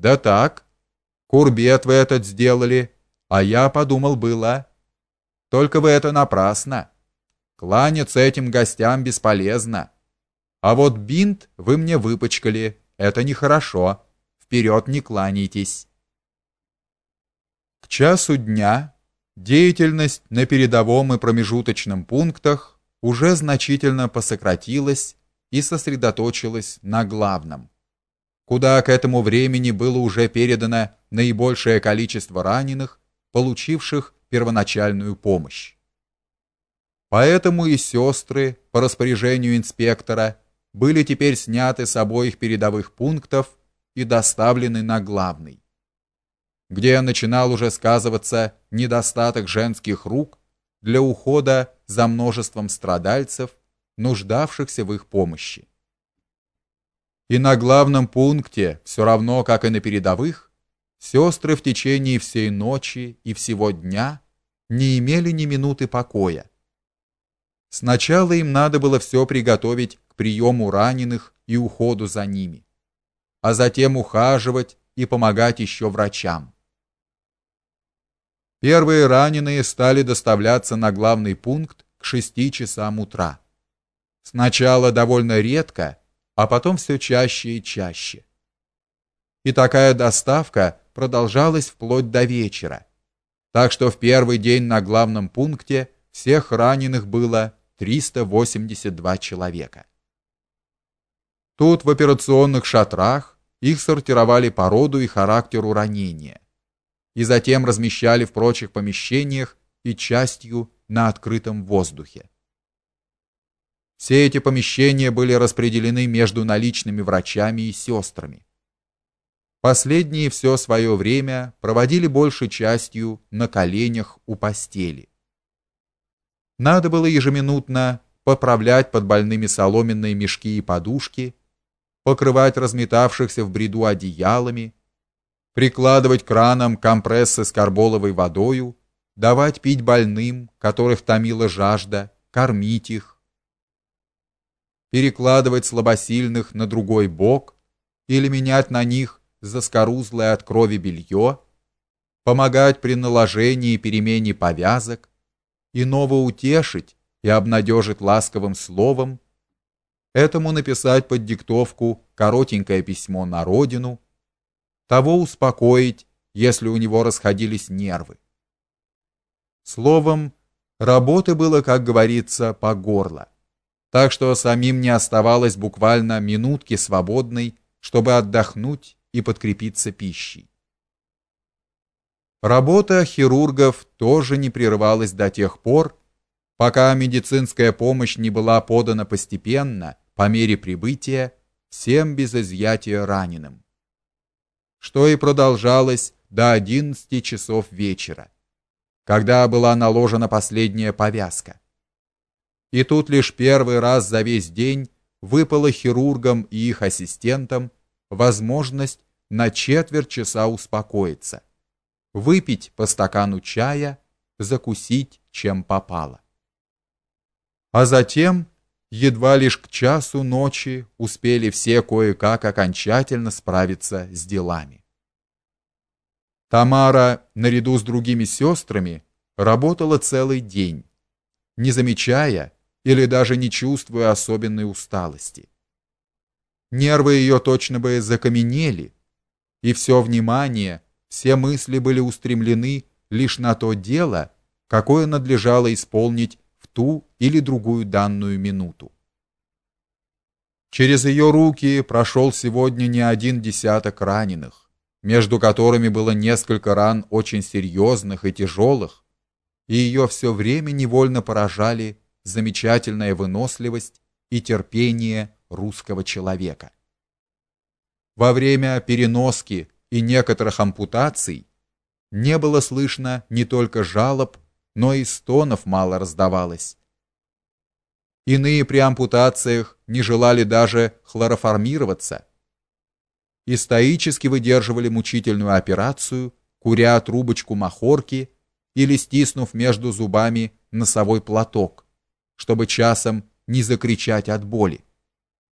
Да так. Курбет вы этот сделали, а я подумал было. Только вы это напрасно. Кланяться этим гостям бесполезно. А вот бинт вы мне выпачкали. Это нехорошо. Вперед не кланяйтесь. К часу дня деятельность на передовом и промежуточном пунктах уже значительно посократилась и сосредоточилась на главном, куда к этому времени было уже передано наибольшее количество раненых, получивших первоначальную помощь. Поэтому и сестры по распоряжению инспектора были теперь сняты с обоих передовых пунктов и доставлены на главный, где начинал уже сказываться недостаток женских рук для ухода за множеством страдальцев, нуждавшихся в их помощи. И на главном пункте, все равно как и на передовых, сестры в течение всей ночи и всего дня не имели ни минуты покоя. Сначала им надо было все приготовить к приему раненых и уходу за ними, а затем ухаживать и помогать еще врачам. Первые раненые стали доставляться на главный пункт к шести часам утра. Сначала довольно редко, а потом все чаще и чаще. И такая доставка продолжалась вплоть до вечера. Так что в первый день на главном пункте всех раненых было 382 человека. Тут в операционных шатрах их сортировали по роду и характеру ранения и затем размещали в прочих помещениях и частью на открытом воздухе. Все эти помещения были распределены между наличными врачами и сестрами. Последние все свое время проводили большей частью на коленях у постели. Надо было ежеминутно поправлять под больными соломенные мешки и подушки, покрывать разметавшихся в бреду одеялами, прикладывать к ранам компрессы с карболовой водою, давать пить больным, которых томила жажда, кормить их, перекладывать слабосильных на другой бок или менять на них заскорузлое от крови белье, помогать при наложении и перемене повязок, иного утешить и обнадежить ласковым словом, этому написать под диктовку коротенькое письмо на родину, того успокоить, если у него расходились нервы. Словом, работы было, как говорится, по горло. Так что самим не оставалось буквально минутки свободной, чтобы отдохнуть и подкрепиться пищей. Работа хирургов тоже не прерывалась до тех пор, пока медицинская помощь не была подана постепенно, по мере прибытия, всем без изъятия раненым что и продолжалось до 11 часов вечера, когда была наложена последняя повязка. И тут лишь первый раз за весь день выпала хирургам и их ассистентам возможность на четверть часа успокоиться, выпить по стакану чая, закусить чем попало. А затем едва лишь к часу ночи успели все кое-как окончательно справиться с делами. Тамара, наряду с другими сестрами, работала целый день, не замечая или даже не чувствуя особенной усталости. Нервы ее точно бы закаменели, и все внимание, все мысли были устремлены лишь на то дело, какое надлежало исполнить ту или другую данную минуту. Через ее руки прошел сегодня не один десяток раненых, между которыми было несколько ран очень серьезных и тяжелых, и ее все время невольно поражали замечательная выносливость и терпение русского человека. Во время переноски и некоторых ампутаций не было слышно не только жалоб, но и стонов мало раздавалось. Иные при ампутациях не желали даже хлороформироваться и стоически выдерживали мучительную операцию, куря трубочку махорки или стиснув между зубами носовой платок, чтобы часом не закричать от боли.